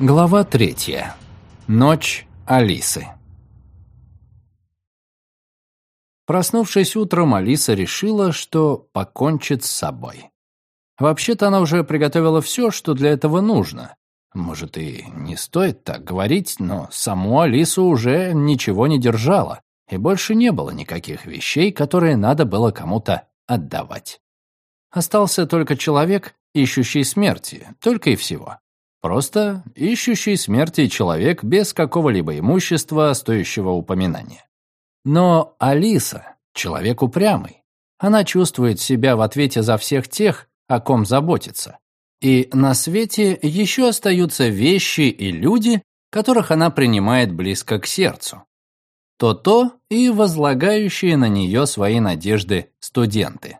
Глава третья. Ночь Алисы. Проснувшись утром, Алиса решила, что покончит с собой. Вообще-то она уже приготовила все, что для этого нужно. Может, и не стоит так говорить, но саму Алису уже ничего не держала, и больше не было никаких вещей, которые надо было кому-то отдавать. Остался только человек, ищущий смерти, только и всего. Просто ищущий смерти человек без какого-либо имущества, стоящего упоминания. Но Алиса — человек упрямый. Она чувствует себя в ответе за всех тех, о ком заботится. И на свете еще остаются вещи и люди, которых она принимает близко к сердцу. То-то и возлагающие на нее свои надежды студенты.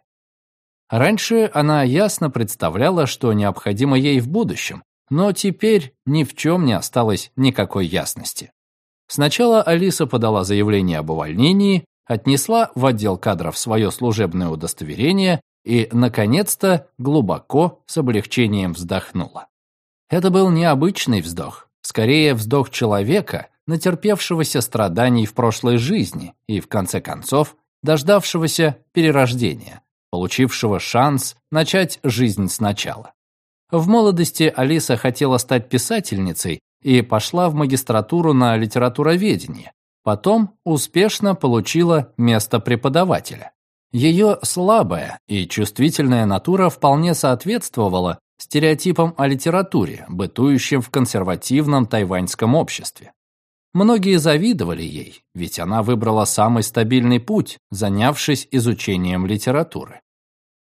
Раньше она ясно представляла, что необходимо ей в будущем, но теперь ни в чем не осталось никакой ясности. Сначала Алиса подала заявление об увольнении, отнесла в отдел кадров свое служебное удостоверение и, наконец-то, глубоко с облегчением вздохнула. Это был необычный вздох, скорее вздох человека, натерпевшегося страданий в прошлой жизни и, в конце концов, дождавшегося перерождения, получившего шанс начать жизнь сначала. В молодости Алиса хотела стать писательницей и пошла в магистратуру на литературоведение. Потом успешно получила место преподавателя. Ее слабая и чувствительная натура вполне соответствовала стереотипам о литературе, бытующим в консервативном тайваньском обществе. Многие завидовали ей, ведь она выбрала самый стабильный путь, занявшись изучением литературы.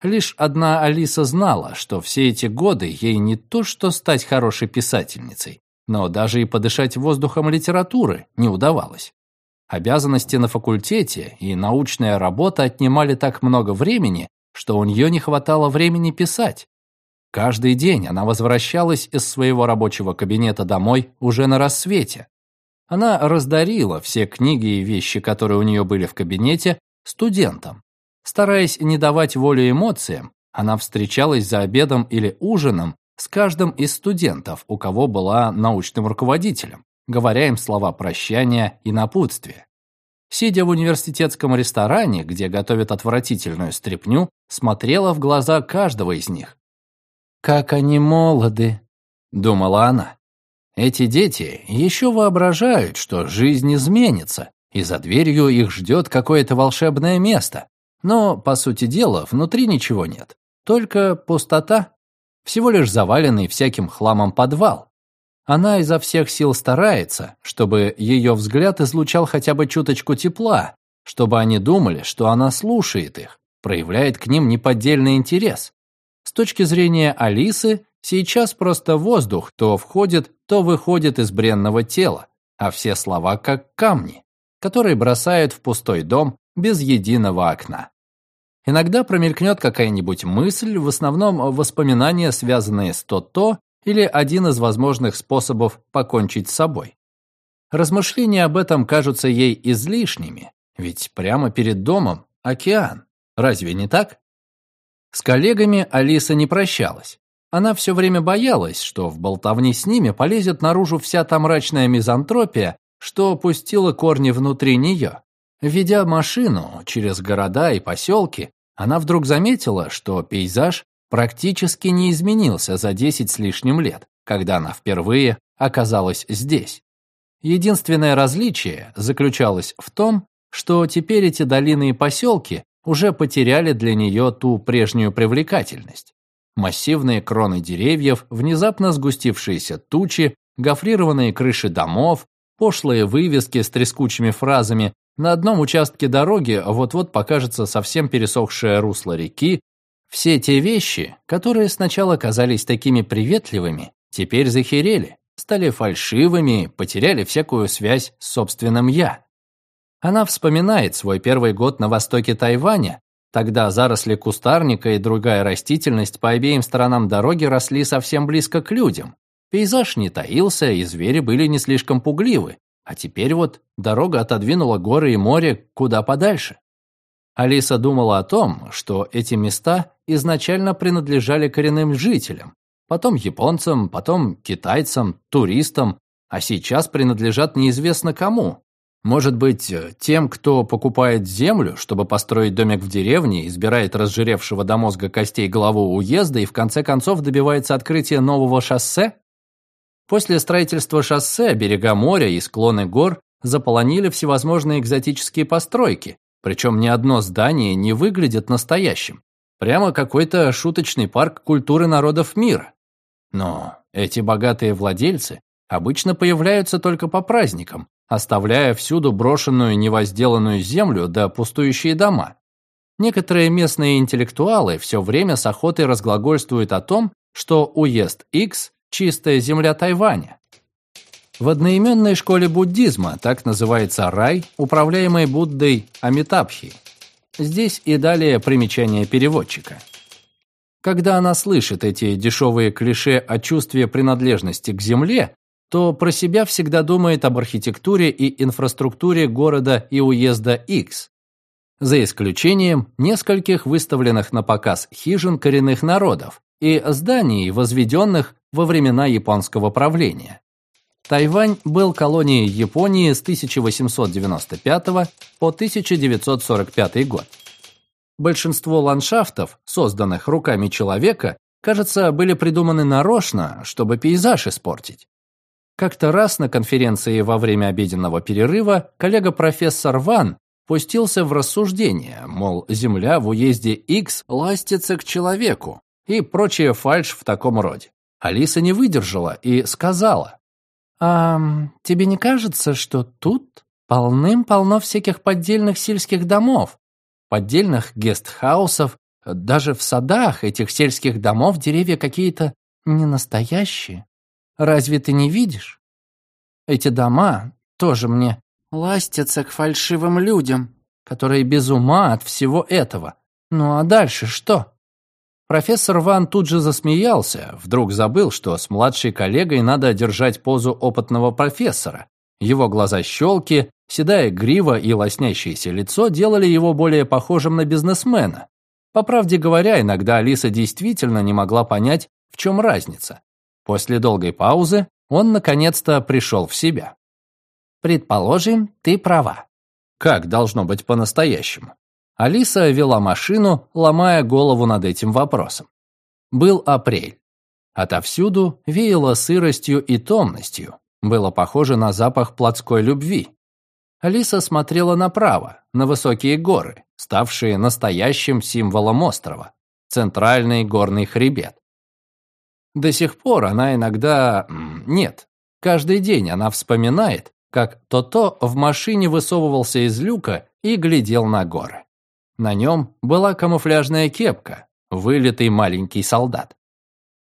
Лишь одна Алиса знала, что все эти годы ей не то что стать хорошей писательницей, но даже и подышать воздухом литературы не удавалось. Обязанности на факультете и научная работа отнимали так много времени, что у нее не хватало времени писать. Каждый день она возвращалась из своего рабочего кабинета домой уже на рассвете. Она раздарила все книги и вещи, которые у нее были в кабинете, студентам, Стараясь не давать волю эмоциям, она встречалась за обедом или ужином с каждым из студентов, у кого была научным руководителем, говоря им слова прощания и напутствия. Сидя в университетском ресторане, где готовят отвратительную стряпню, смотрела в глаза каждого из них. «Как они молоды!» – думала она. Эти дети еще воображают, что жизнь изменится, и за дверью их ждет какое-то волшебное место, но, по сути дела, внутри ничего нет. Только пустота. Всего лишь заваленный всяким хламом подвал. Она изо всех сил старается, чтобы ее взгляд излучал хотя бы чуточку тепла, чтобы они думали, что она слушает их, проявляет к ним неподдельный интерес. С точки зрения Алисы, сейчас просто воздух то входит, то выходит из бренного тела, а все слова как камни, которые бросают в пустой дом без единого окна. Иногда промелькнет какая-нибудь мысль, в основном воспоминания, связанные с то-то, или один из возможных способов покончить с собой. Размышления об этом кажутся ей излишними, ведь прямо перед домом океан. Разве не так? С коллегами Алиса не прощалась. Она все время боялась, что в болтовне с ними полезет наружу вся та мрачная мизантропия, что пустила корни внутри нее. Ведя машину через города и поселки, она вдруг заметила, что пейзаж практически не изменился за 10 с лишним лет, когда она впервые оказалась здесь. Единственное различие заключалось в том, что теперь эти долины и поселки уже потеряли для нее ту прежнюю привлекательность. Массивные кроны деревьев, внезапно сгустившиеся тучи, гофрированные крыши домов, пошлые вывески с трескучими фразами на одном участке дороги вот-вот покажется совсем пересохшее русло реки. Все те вещи, которые сначала казались такими приветливыми, теперь захерели, стали фальшивыми, потеряли всякую связь с собственным «я». Она вспоминает свой первый год на востоке Тайваня, Тогда заросли кустарника и другая растительность по обеим сторонам дороги росли совсем близко к людям. Пейзаж не таился, и звери были не слишком пугливы, а теперь вот дорога отодвинула горы и море куда подальше. Алиса думала о том, что эти места изначально принадлежали коренным жителям, потом японцам, потом китайцам, туристам, а сейчас принадлежат неизвестно кому. Может быть, тем, кто покупает землю, чтобы построить домик в деревне, избирает разжиревшего до мозга костей главу уезда и в конце концов добивается открытия нового шоссе? После строительства шоссе берега моря и склоны гор заполонили всевозможные экзотические постройки, причем ни одно здание не выглядит настоящим. Прямо какой-то шуточный парк культуры народов мира. Но эти богатые владельцы обычно появляются только по праздникам, оставляя всюду брошенную невозделанную землю да пустующие дома. Некоторые местные интеллектуалы все время с охотой разглагольствуют о том, что уезд X – чистая земля Тайваня. В одноименной школе буддизма так называется рай, управляемый Буддой Амитабхи. Здесь и далее примечание переводчика. Когда она слышит эти дешевые клише о чувстве принадлежности к земле, то про себя всегда думает об архитектуре и инфраструктуре города и уезда X, за исключением нескольких выставленных на показ хижин коренных народов и зданий, возведенных во времена японского правления. Тайвань был колонией Японии с 1895 по 1945 год. Большинство ландшафтов, созданных руками человека, кажется, были придуманы нарочно, чтобы пейзаж испортить. Как-то раз на конференции во время обеденного перерыва коллега-профессор Ван пустился в рассуждение, мол, Земля в уезде X ластится к человеку и прочая фальшь в таком роде. Алиса не выдержала и сказала, «А тебе не кажется, что тут полным-полно всяких поддельных сельских домов, поддельных гестхаусов, даже в садах этих сельских домов деревья какие-то ненастоящие?» Разве ты не видишь? Эти дома тоже мне ластятся к фальшивым людям, которые без ума от всего этого. Ну а дальше что? Профессор Ван тут же засмеялся, вдруг забыл, что с младшей коллегой надо держать позу опытного профессора. Его глаза щелки, седая грива и лоснящееся лицо делали его более похожим на бизнесмена. По правде говоря, иногда Алиса действительно не могла понять, в чем разница. После долгой паузы он наконец-то пришел в себя. «Предположим, ты права». Как должно быть по-настоящему? Алиса вела машину, ломая голову над этим вопросом. Был апрель. Отовсюду веяло сыростью и томностью. Было похоже на запах плотской любви. Алиса смотрела направо, на высокие горы, ставшие настоящим символом острова. Центральный горный хребет. До сих пор она иногда... Нет, каждый день она вспоминает, как То-То в машине высовывался из люка и глядел на горы. На нем была камуфляжная кепка, вылитый маленький солдат.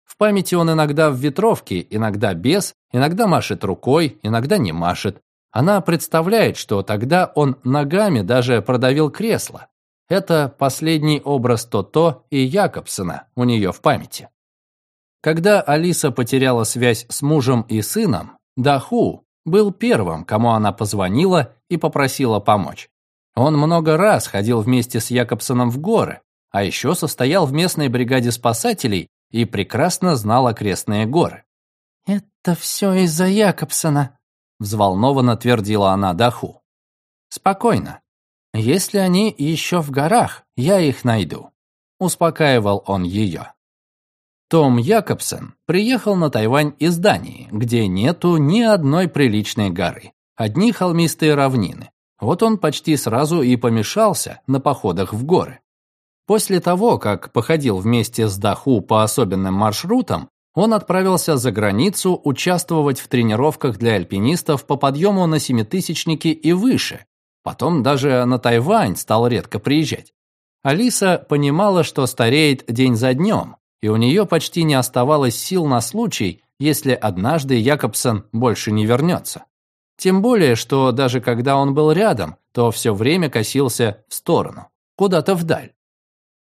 В памяти он иногда в ветровке, иногда без, иногда машет рукой, иногда не машет. Она представляет, что тогда он ногами даже продавил кресло. Это последний образ То-То и Якобсона у нее в памяти. Когда Алиса потеряла связь с мужем и сыном, Даху был первым, кому она позвонила и попросила помочь. Он много раз ходил вместе с Якобсоном в горы, а еще состоял в местной бригаде спасателей и прекрасно знал окрестные горы. «Это все из-за Якобсона», — взволнованно твердила она Даху. «Спокойно. Если они еще в горах, я их найду», — успокаивал он ее. Том Якобсен приехал на Тайвань из Дании, где нету ни одной приличной горы, одни холмистые равнины. Вот он почти сразу и помешался на походах в горы. После того, как походил вместе с Даху по особенным маршрутам, он отправился за границу участвовать в тренировках для альпинистов по подъему на семитысячники и выше. Потом даже на Тайвань стал редко приезжать. Алиса понимала, что стареет день за днем, и у нее почти не оставалось сил на случай, если однажды Якобсон больше не вернется. Тем более, что даже когда он был рядом, то все время косился в сторону, куда-то вдаль.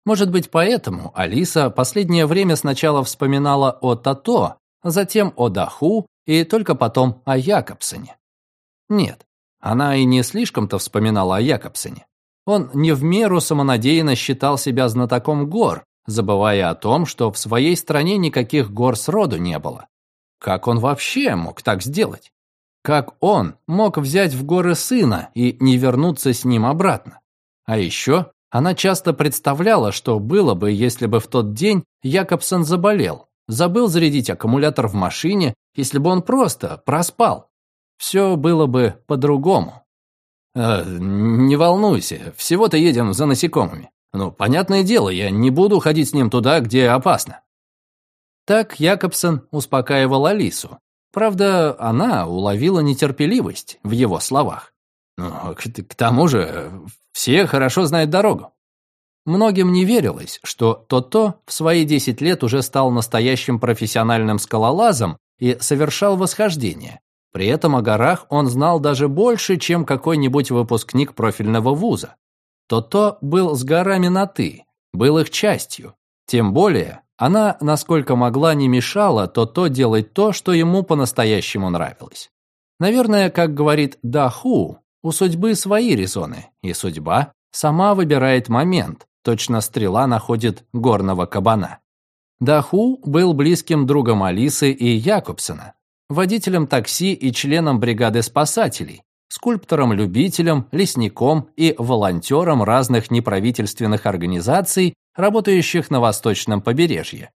Может быть, поэтому Алиса последнее время сначала вспоминала о Тато, затем о Даху и только потом о Якобсоне. Нет, она и не слишком-то вспоминала о Якобсоне. Он не в меру самонадеянно считал себя знатоком гор, забывая о том, что в своей стране никаких гор сроду не было. Как он вообще мог так сделать? Как он мог взять в горы сына и не вернуться с ним обратно? А еще она часто представляла, что было бы, если бы в тот день Якобсон заболел, забыл зарядить аккумулятор в машине, если бы он просто проспал. Все было бы по-другому. «Э, «Не волнуйся, всего-то едем за насекомыми. Ну, понятное дело, я не буду ходить с ним туда, где опасно». Так Якобсон успокаивал Алису. Правда, она уловила нетерпеливость в его словах. «Ну, к, к тому же, все хорошо знают дорогу». Многим не верилось, что То-То в свои 10 лет уже стал настоящим профессиональным скалолазом и совершал восхождение. При этом о горах он знал даже больше, чем какой-нибудь выпускник профильного вуза. То-То был с горами на «ты», был их частью. Тем более, она, насколько могла, не мешала То-То делать то, что ему по-настоящему нравилось. Наверное, как говорит Даху, у судьбы свои резоны, и судьба сама выбирает момент, точно стрела находит горного кабана. Даху был близким другом Алисы и Якобсона, водителем такси и членом бригады спасателей, скульптором-любителем, лесником и волонтером разных неправительственных организаций, работающих на восточном побережье.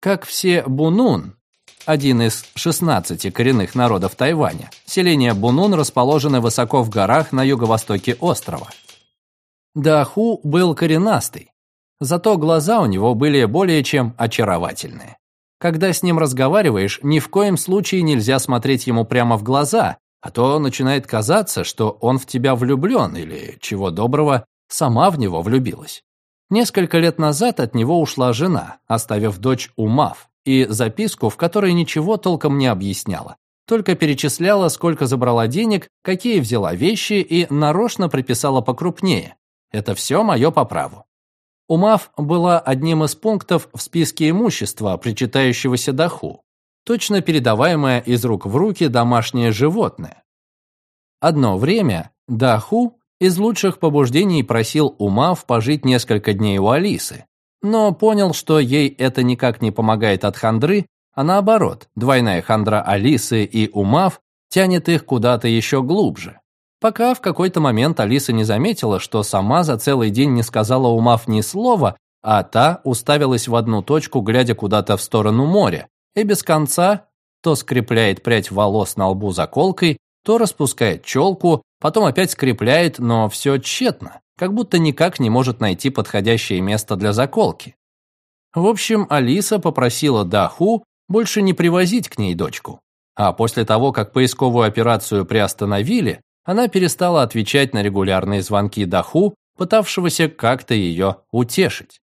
Как все Бунун, один из 16 коренных народов Тайваня, селения Бунун расположены высоко в горах на юго-востоке острова. Даху был коренастый, зато глаза у него были более чем очаровательные. Когда с ним разговариваешь, ни в коем случае нельзя смотреть ему прямо в глаза, а то начинает казаться, что он в тебя влюблен или, чего доброго, сама в него влюбилась. Несколько лет назад от него ушла жена, оставив дочь Умав, и записку, в которой ничего толком не объясняла. Только перечисляла, сколько забрала денег, какие взяла вещи и нарочно приписала покрупнее. Это все мое по праву. Умав была одним из пунктов в списке имущества, причитающегося Даху, точно передаваемое из рук в руки домашнее животное. Одно время Даху из лучших побуждений просил Умав пожить несколько дней у Алисы, но понял, что ей это никак не помогает от хандры, а наоборот, двойная хандра Алисы и Умав тянет их куда-то еще глубже. Пока в какой-то момент Алиса не заметила, что сама за целый день не сказала Умав ни слова, а та уставилась в одну точку, глядя куда-то в сторону моря, и без конца то скрепляет прядь волос на лбу заколкой, то распускает челку, потом опять скрепляет, но все тщетно, как будто никак не может найти подходящее место для заколки. В общем, Алиса попросила Даху больше не привозить к ней дочку. А после того, как поисковую операцию приостановили, она перестала отвечать на регулярные звонки Даху, пытавшегося как-то ее утешить.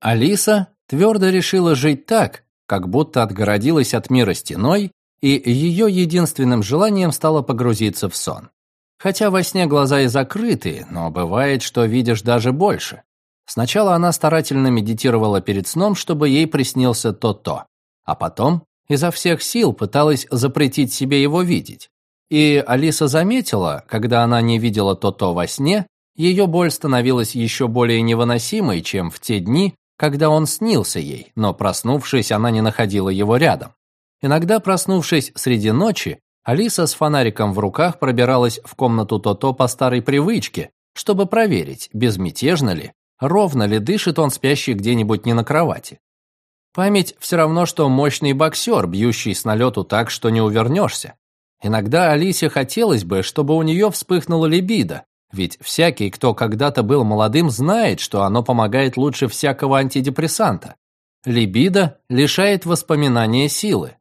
Алиса твердо решила жить так, как будто отгородилась от мира стеной и ее единственным желанием стало погрузиться в сон. Хотя во сне глаза и закрыты, но бывает, что видишь даже больше. Сначала она старательно медитировала перед сном, чтобы ей приснился то-то, а потом изо всех сил пыталась запретить себе его видеть. И Алиса заметила, когда она не видела то-то во сне, ее боль становилась еще более невыносимой, чем в те дни, когда он снился ей, но проснувшись, она не находила его рядом. Иногда, проснувшись среди ночи, Алиса с фонариком в руках пробиралась в комнату То-То по старой привычке, чтобы проверить, безмятежно ли, ровно ли дышит он спящий где-нибудь не на кровати. Память все равно, что мощный боксер, бьющий с налету так, что не увернешься. Иногда Алисе хотелось бы, чтобы у нее вспыхнула либидо, ведь всякий, кто когда-то был молодым, знает, что оно помогает лучше всякого антидепрессанта. Либидо лишает воспоминания силы.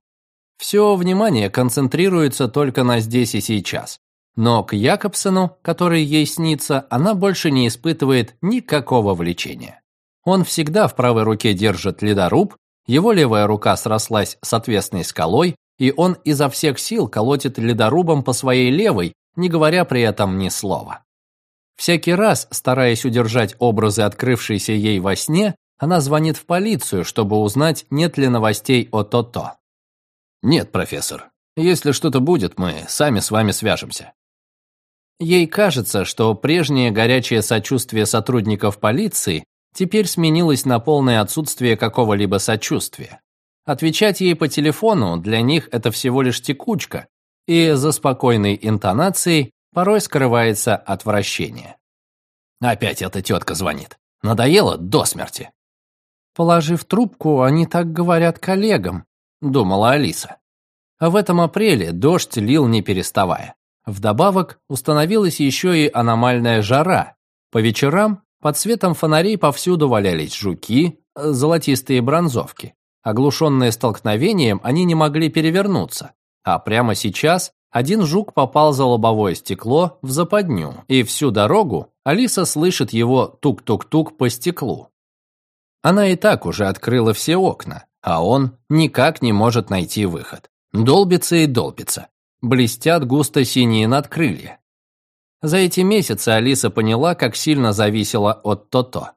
Все внимание концентрируется только на здесь и сейчас. Но к Якобсону, который ей снится, она больше не испытывает никакого влечения. Он всегда в правой руке держит ледоруб, его левая рука срослась с отвесной скалой, и он изо всех сил колотит ледорубом по своей левой, не говоря при этом ни слова. Всякий раз, стараясь удержать образы, открывшиеся ей во сне, она звонит в полицию, чтобы узнать, нет ли новостей о То-То. «Нет, профессор. Если что-то будет, мы сами с вами свяжемся». Ей кажется, что прежнее горячее сочувствие сотрудников полиции теперь сменилось на полное отсутствие какого-либо сочувствия. Отвечать ей по телефону для них это всего лишь текучка, и за спокойной интонацией порой скрывается отвращение. Опять эта тетка звонит. Надоело до смерти. Положив трубку, они так говорят коллегам, думала Алиса. А в этом апреле дождь лил не переставая. Вдобавок установилась еще и аномальная жара. По вечерам под светом фонарей повсюду валялись жуки, золотистые бронзовки. Оглушенные столкновением, они не могли перевернуться. А прямо сейчас один жук попал за лобовое стекло в западню, и всю дорогу Алиса слышит его тук-тук-тук по стеклу. Она и так уже открыла все окна, а он никак не может найти выход. Долбится и долбится. Блестят густо синие надкрылья. За эти месяцы Алиса поняла, как сильно зависела от То-То.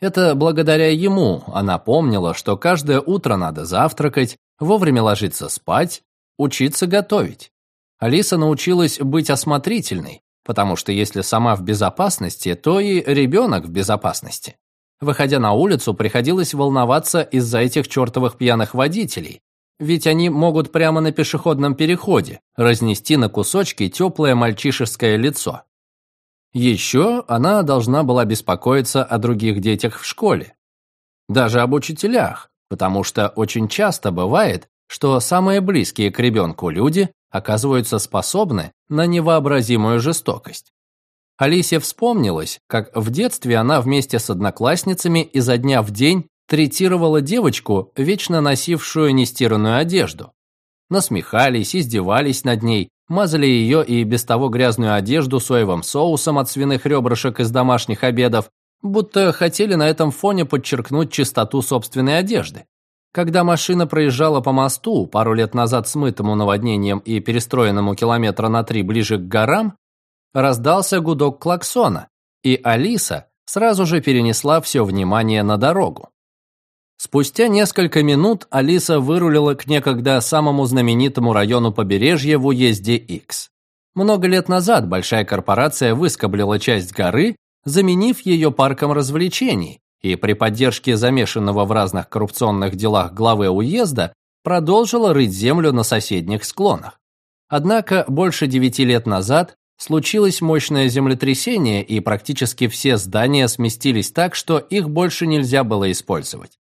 Это благодаря ему она помнила, что каждое утро надо завтракать, вовремя ложиться спать, учиться готовить. Алиса научилась быть осмотрительной, потому что если сама в безопасности, то и ребенок в безопасности. Выходя на улицу, приходилось волноваться из-за этих чертовых пьяных водителей, ведь они могут прямо на пешеходном переходе разнести на кусочки теплое мальчишеское лицо. Еще она должна была беспокоиться о других детях в школе. Даже об учителях, потому что очень часто бывает, что самые близкие к ребенку люди оказываются способны на невообразимую жестокость. Алисе вспомнилось, как в детстве она вместе с одноклассницами изо дня в день третировала девочку, вечно носившую нестиранную одежду. Насмехались, издевались над ней, мазали ее и без того грязную одежду соевым соусом от свиных ребрышек из домашних обедов, будто хотели на этом фоне подчеркнуть чистоту собственной одежды. Когда машина проезжала по мосту, пару лет назад смытому наводнением и перестроенному километра на три ближе к горам, раздался гудок клаксона, и Алиса сразу же перенесла все внимание на дорогу. Спустя несколько минут Алиса вырулила к некогда самому знаменитому району побережья в уезде X. Много лет назад большая корпорация выскоблила часть горы, заменив ее парком развлечений, и при поддержке замешанного в разных коррупционных делах главы уезда продолжила рыть землю на соседних склонах. Однако больше девяти лет назад случилось мощное землетрясение, и практически все здания сместились так, что их больше нельзя было использовать.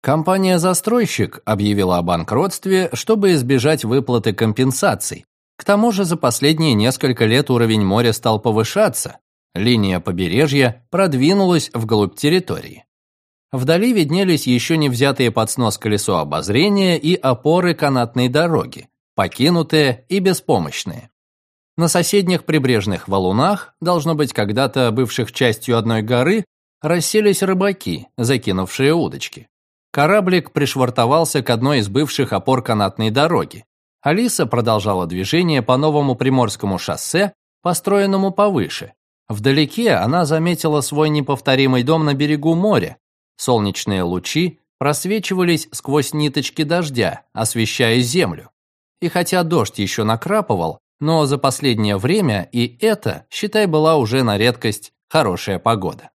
Компания-застройщик объявила о банкротстве, чтобы избежать выплаты компенсаций. К тому же за последние несколько лет уровень моря стал повышаться, Линия побережья продвинулась вглубь территории. Вдали виднелись еще не взятые под снос колесо обозрения и опоры канатной дороги, покинутые и беспомощные. На соседних прибрежных валунах, должно быть когда-то бывших частью одной горы, расселись рыбаки, закинувшие удочки. Кораблик пришвартовался к одной из бывших опор канатной дороги. Алиса продолжала движение по новому Приморскому шоссе, построенному повыше, Вдалеке она заметила свой неповторимый дом на берегу моря. Солнечные лучи просвечивались сквозь ниточки дождя, освещая землю. И хотя дождь еще накрапывал, но за последнее время и это, считай, была уже на редкость хорошая погода.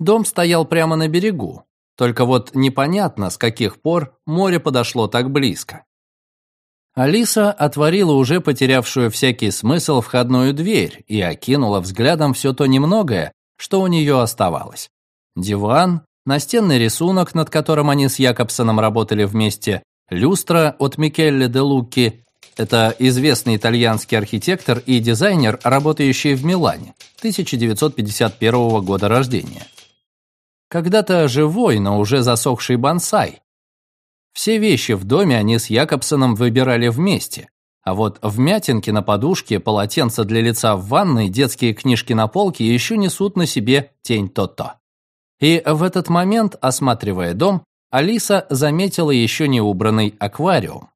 Дом стоял прямо на берегу, только вот непонятно, с каких пор море подошло так близко. Алиса отворила уже потерявшую всякий смысл входную дверь и окинула взглядом все то немногое, что у нее оставалось. Диван, настенный рисунок, над которым они с Якобсоном работали вместе, люстра от Микелле де Луки, это известный итальянский архитектор и дизайнер, работающий в Милане, 1951 года рождения. Когда-то живой, но уже засохший бонсай, все вещи в доме они с Якобсоном выбирали вместе. А вот вмятинки на подушке, полотенца для лица в ванной, детские книжки на полке еще несут на себе тень то-то. И в этот момент, осматривая дом, Алиса заметила еще не убранный аквариум.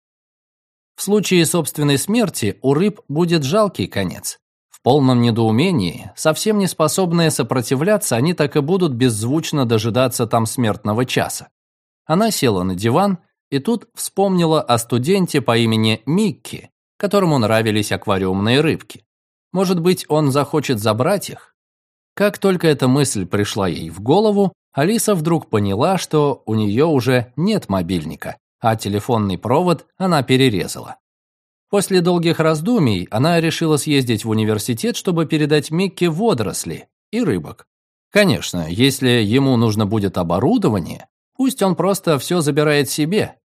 В случае собственной смерти у рыб будет жалкий конец. В полном недоумении, совсем не способные сопротивляться, они так и будут беззвучно дожидаться там смертного часа. Она села на диван и тут вспомнила о студенте по имени Микки, которому нравились аквариумные рыбки. Может быть, он захочет забрать их? Как только эта мысль пришла ей в голову, Алиса вдруг поняла, что у нее уже нет мобильника, а телефонный провод она перерезала. После долгих раздумий она решила съездить в университет, чтобы передать Микке водоросли и рыбок. Конечно, если ему нужно будет оборудование, пусть он просто все забирает себе.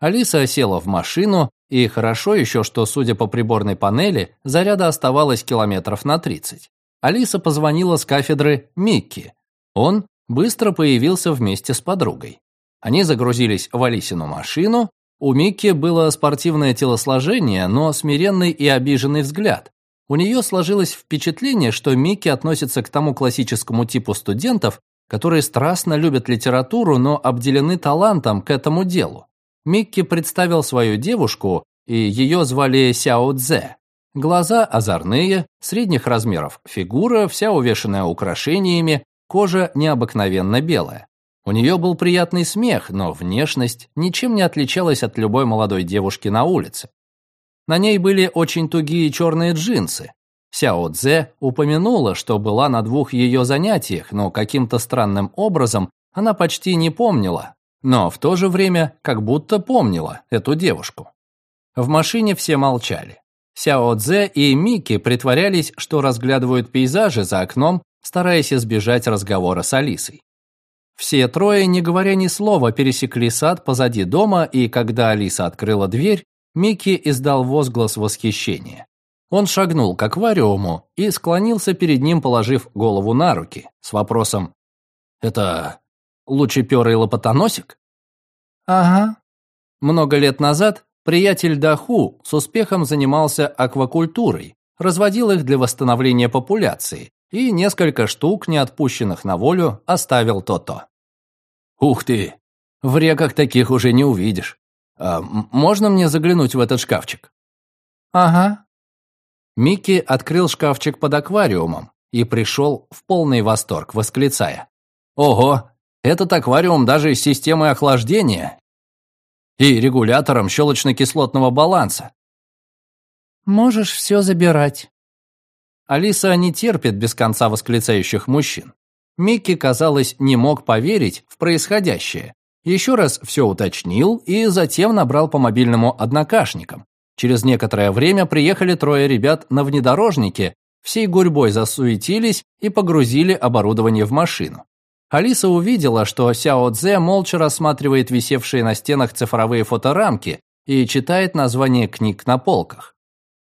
Алиса села в машину, и хорошо еще, что, судя по приборной панели, заряда оставалось километров на 30. Алиса позвонила с кафедры Микки. Он быстро появился вместе с подругой. Они загрузились в Алисину машину. У Микки было спортивное телосложение, но смиренный и обиженный взгляд. У нее сложилось впечатление, что Микки относится к тому классическому типу студентов, которые страстно любят литературу, но обделены талантом к этому делу. Микки представил свою девушку, и ее звали Сяо Цзэ. Глаза озорные, средних размеров фигура, вся увешанная украшениями, кожа необыкновенно белая. У нее был приятный смех, но внешность ничем не отличалась от любой молодой девушки на улице. На ней были очень тугие черные джинсы. Сяо Цзэ упомянула, что была на двух ее занятиях, но каким-то странным образом она почти не помнила, но в то же время как будто помнила эту девушку. В машине все молчали. Сяо Цзэ и Микки притворялись, что разглядывают пейзажи за окном, стараясь избежать разговора с Алисой. Все трое, не говоря ни слова, пересекли сад позади дома, и когда Алиса открыла дверь, Микки издал возглас восхищения. Он шагнул к аквариуму и склонился перед ним, положив голову на руки, с вопросом «Это лучеперый лопатоносик?» «Ага». Много лет назад приятель Даху с успехом занимался аквакультурой, разводил их для восстановления популяции, и несколько штук, не отпущенных на волю, оставил то-то. «Ух ты! В реках таких уже не увидишь. А можно мне заглянуть в этот шкафчик?» «Ага». Микки открыл шкафчик под аквариумом и пришел в полный восторг, восклицая. «Ого! Этот аквариум даже с системой охлаждения и регулятором щелочно-кислотного баланса». «Можешь все забирать», Алиса не терпит без конца восклицающих мужчин. Микки, казалось, не мог поверить в происходящее. Еще раз все уточнил и затем набрал по мобильному однокашникам. Через некоторое время приехали трое ребят на внедорожнике, всей гурьбой засуетились и погрузили оборудование в машину. Алиса увидела, что Сяо Цзэ молча рассматривает висевшие на стенах цифровые фоторамки и читает названия книг на полках.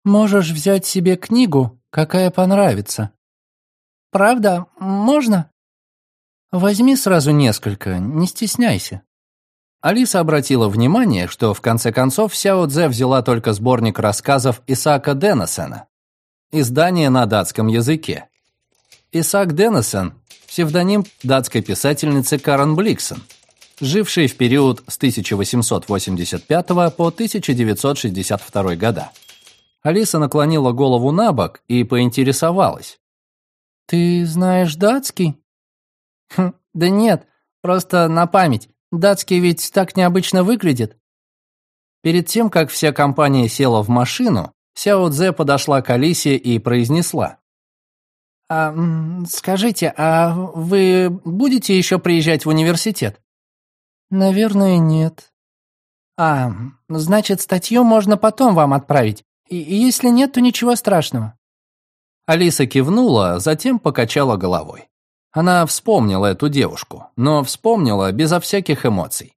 «Можешь взять себе книгу какая понравится. Правда, можно? Возьми сразу несколько, не стесняйся. Алиса обратила внимание, что в конце концов Сяо Цзэ взяла только сборник рассказов Исаака Деннесена. Издание на датском языке. Исаак Деннесен – псевдоним датской писательницы Карен Бликсон, жившей в период с 1885 по 1962 года. Алиса наклонила голову на бок и поинтересовалась. «Ты знаешь датский?» хм, «Да нет, просто на память. Датский ведь так необычно выглядит». Перед тем, как вся компания села в машину, Сяо Цзэ подошла к Алисе и произнесла. «А, скажите, а вы будете еще приезжать в университет?» «Наверное, нет». «А, значит, статью можно потом вам отправить. И если нет, то ничего страшного». Алиса кивнула, затем покачала головой. Она вспомнила эту девушку, но вспомнила безо всяких эмоций.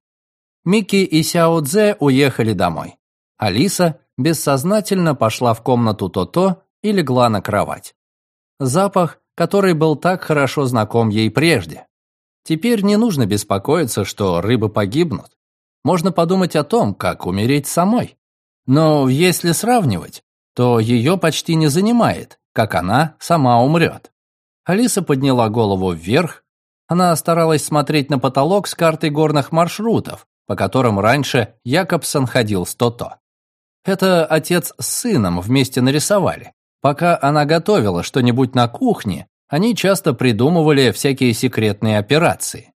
Микки и Сяо Цзэ уехали домой. Алиса бессознательно пошла в комнату То-То и легла на кровать. Запах, который был так хорошо знаком ей прежде. Теперь не нужно беспокоиться, что рыбы погибнут. Можно подумать о том, как умереть самой. Но если сравнивать, то ее почти не занимает, как она сама умрет. Алиса подняла голову вверх. Она старалась смотреть на потолок с картой горных маршрутов, по которым раньше Якобсон ходил с То-То. Это отец с сыном вместе нарисовали. Пока она готовила что-нибудь на кухне, они часто придумывали всякие секретные операции.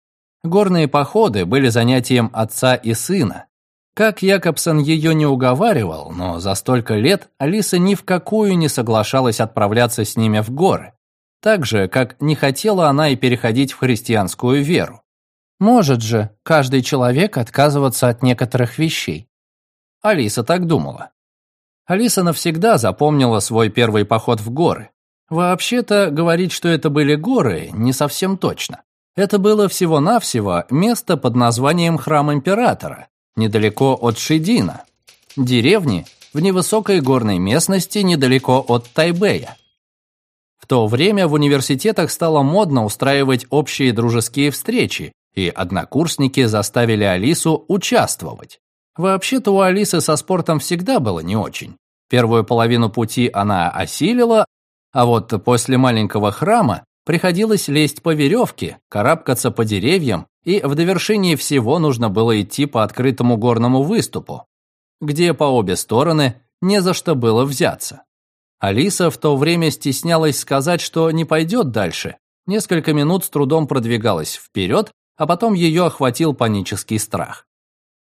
Горные походы были занятием отца и сына, как Якобсон ее не уговаривал, но за столько лет Алиса ни в какую не соглашалась отправляться с ними в горы. так же, как не хотела она и переходить в христианскую веру. Может же каждый человек отказываться от некоторых вещей. Алиса так думала. Алиса навсегда запомнила свой первый поход в горы. Вообще-то, говорить, что это были горы, не совсем точно. Это было всего-навсего место под названием Храм Императора, недалеко от Шидина, деревни в невысокой горной местности недалеко от Тайбэя. В то время в университетах стало модно устраивать общие дружеские встречи, и однокурсники заставили Алису участвовать. Вообще-то у Алисы со спортом всегда было не очень. Первую половину пути она осилила, а вот после маленького храма приходилось лезть по веревке, карабкаться по деревьям, и в довершении всего нужно было идти по открытому горному выступу, где по обе стороны не за что было взяться. Алиса в то время стеснялась сказать, что не пойдет дальше. Несколько минут с трудом продвигалась вперед, а потом ее охватил панический страх.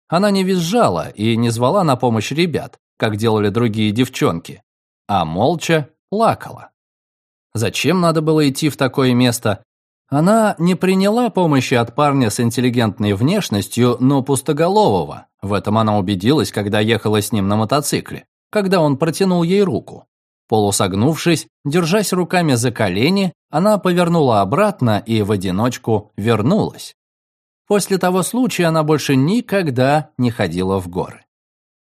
Она не визжала и не звала на помощь ребят, как делали другие девчонки, а молча плакала. Зачем надо было идти в такое место? Она не приняла помощи от парня с интеллигентной внешностью, но пустоголового. В этом она убедилась, когда ехала с ним на мотоцикле, когда он протянул ей руку. Полусогнувшись, держась руками за колени, она повернула обратно и в одиночку вернулась. После того случая она больше никогда не ходила в горы.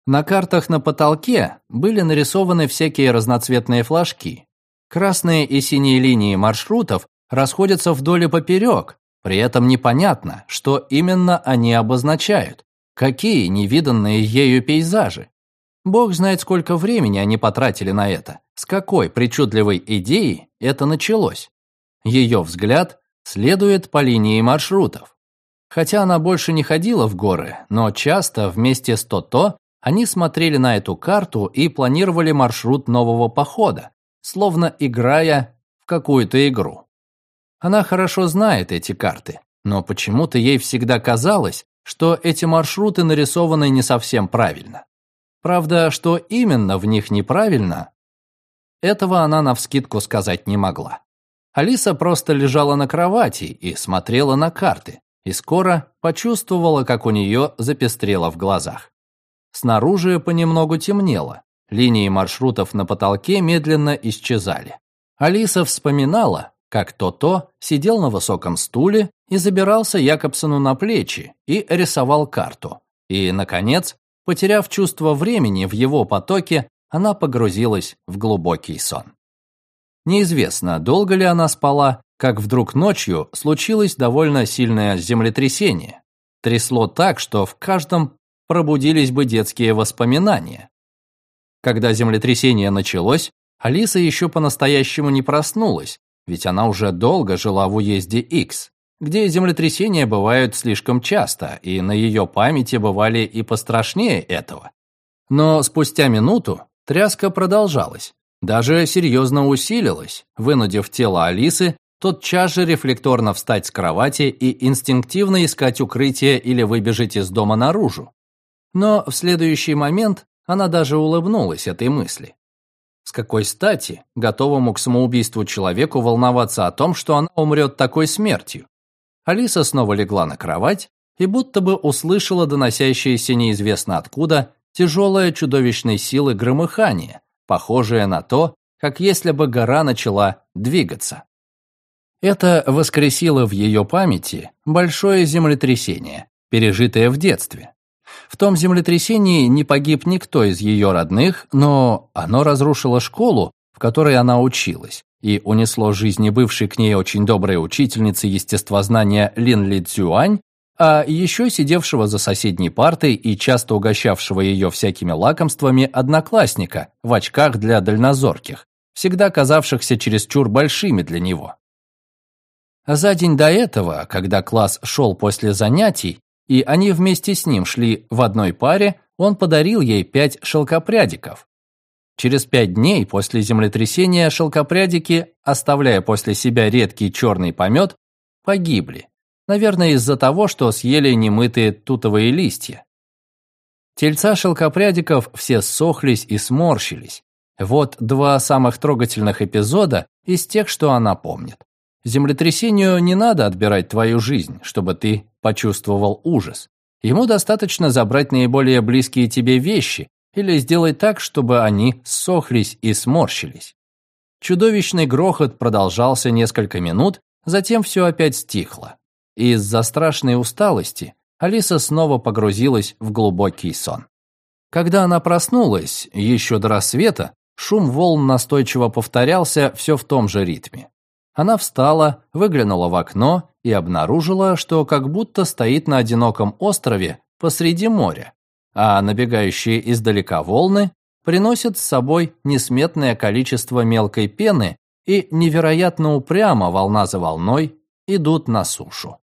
На картах на потолке были нарисованы всякие разноцветные флажки. Красные и синие линии маршрутов расходятся вдоль и поперек, при этом непонятно, что именно они обозначают, какие невиданные ею пейзажи. Бог знает, сколько времени они потратили на это, с какой причудливой идеей это началось. Ее взгляд следует по линии маршрутов. Хотя она больше не ходила в горы, но часто вместе с То-То они смотрели на эту карту и планировали маршрут нового похода, словно играя в какую-то игру. Она хорошо знает эти карты, но почему-то ей всегда казалось, что эти маршруты нарисованы не совсем правильно. Правда, что именно в них неправильно, этого она навскидку сказать не могла. Алиса просто лежала на кровати и смотрела на карты, и скоро почувствовала, как у нее запестрело в глазах. Снаружи понемногу темнело, линии маршрутов на потолке медленно исчезали. Алиса вспоминала, как То-То сидел на высоком стуле и забирался Якобсону на плечи и рисовал карту. И, наконец, потеряв чувство времени в его потоке, она погрузилась в глубокий сон. Неизвестно, долго ли она спала, как вдруг ночью случилось довольно сильное землетрясение. Трясло так, что в каждом пробудились бы детские воспоминания. Когда землетрясение началось, Алиса еще по-настоящему не проснулась, ведь она уже долго жила в уезде X, где землетрясения бывают слишком часто, и на ее памяти бывали и пострашнее этого. Но спустя минуту тряска продолжалась, даже серьезно усилилась, вынудив тело Алисы тотчас же рефлекторно встать с кровати и инстинктивно искать укрытие или выбежать из дома наружу. Но в следующий момент она даже улыбнулась этой мысли. С какой стати готовому к самоубийству человеку волноваться о том, что она умрет такой смертью? Алиса снова легла на кровать и будто бы услышала доносящееся неизвестно откуда тяжелое чудовищной силы громыхание, похожее на то, как если бы гора начала двигаться. Это воскресило в ее памяти большое землетрясение, пережитое в детстве. В том землетрясении не погиб никто из ее родных, но оно разрушило школу, в которой она училась, и унесло жизни бывшей к ней очень доброй учительницы естествознания Лин Ли Цюань, а еще сидевшего за соседней партой и часто угощавшего ее всякими лакомствами одноклассника в очках для дальнозорких, всегда казавшихся чересчур большими для него. За день до этого, когда класс шел после занятий, и они вместе с ним шли в одной паре, он подарил ей пять шелкопрядиков. Через пять дней после землетрясения шелкопрядики, оставляя после себя редкий черный помет, погибли. Наверное, из-за того, что съели немытые тутовые листья. Тельца шелкопрядиков все ссохлись и сморщились. Вот два самых трогательных эпизода из тех, что она помнит. Землетрясению не надо отбирать твою жизнь, чтобы ты почувствовал ужас. Ему достаточно забрать наиболее близкие тебе вещи или сделать так, чтобы они ссохлись и сморщились. Чудовищный грохот продолжался несколько минут, затем все опять стихло. Из-за страшной усталости Алиса снова погрузилась в глубокий сон. Когда она проснулась, еще до рассвета, шум волн настойчиво повторялся все в том же ритме. Она встала, выглянула в окно и обнаружила, что как будто стоит на одиноком острове посреди моря, а набегающие издалека волны приносят с собой несметное количество мелкой пены и невероятно упрямо волна за волной идут на сушу.